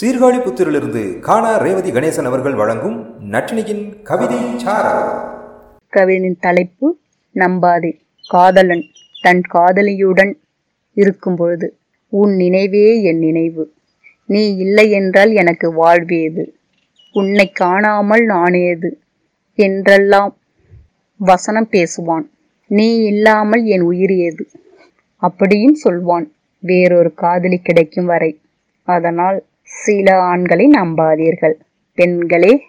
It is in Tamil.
சீர்காழி புத்திரிலிருந்து காணா ரேவதி கணேசன் அவர்கள் வழங்கும் நட்டினியின் கவிதை கவிதையின் தலைப்பு நம்பாதே காதலன். தன் காதலியுடன் இருக்கும் பொழுது உன் நினைவே என் நினைவு. நீ இல்லை என்றால் எனக்கு வாழ்வேது உன்னை காணாமல் நானேது என்றெல்லாம் வசனம் பேசுவான். நீ இல்லாமல் என் உயிர் ஏது அப்படியும் சொல்வான். வேறொரு காதலி கிடைக்கும் வரை. அதனால் சில ஆண்களை நம்பாதீர்கள். பெண்களே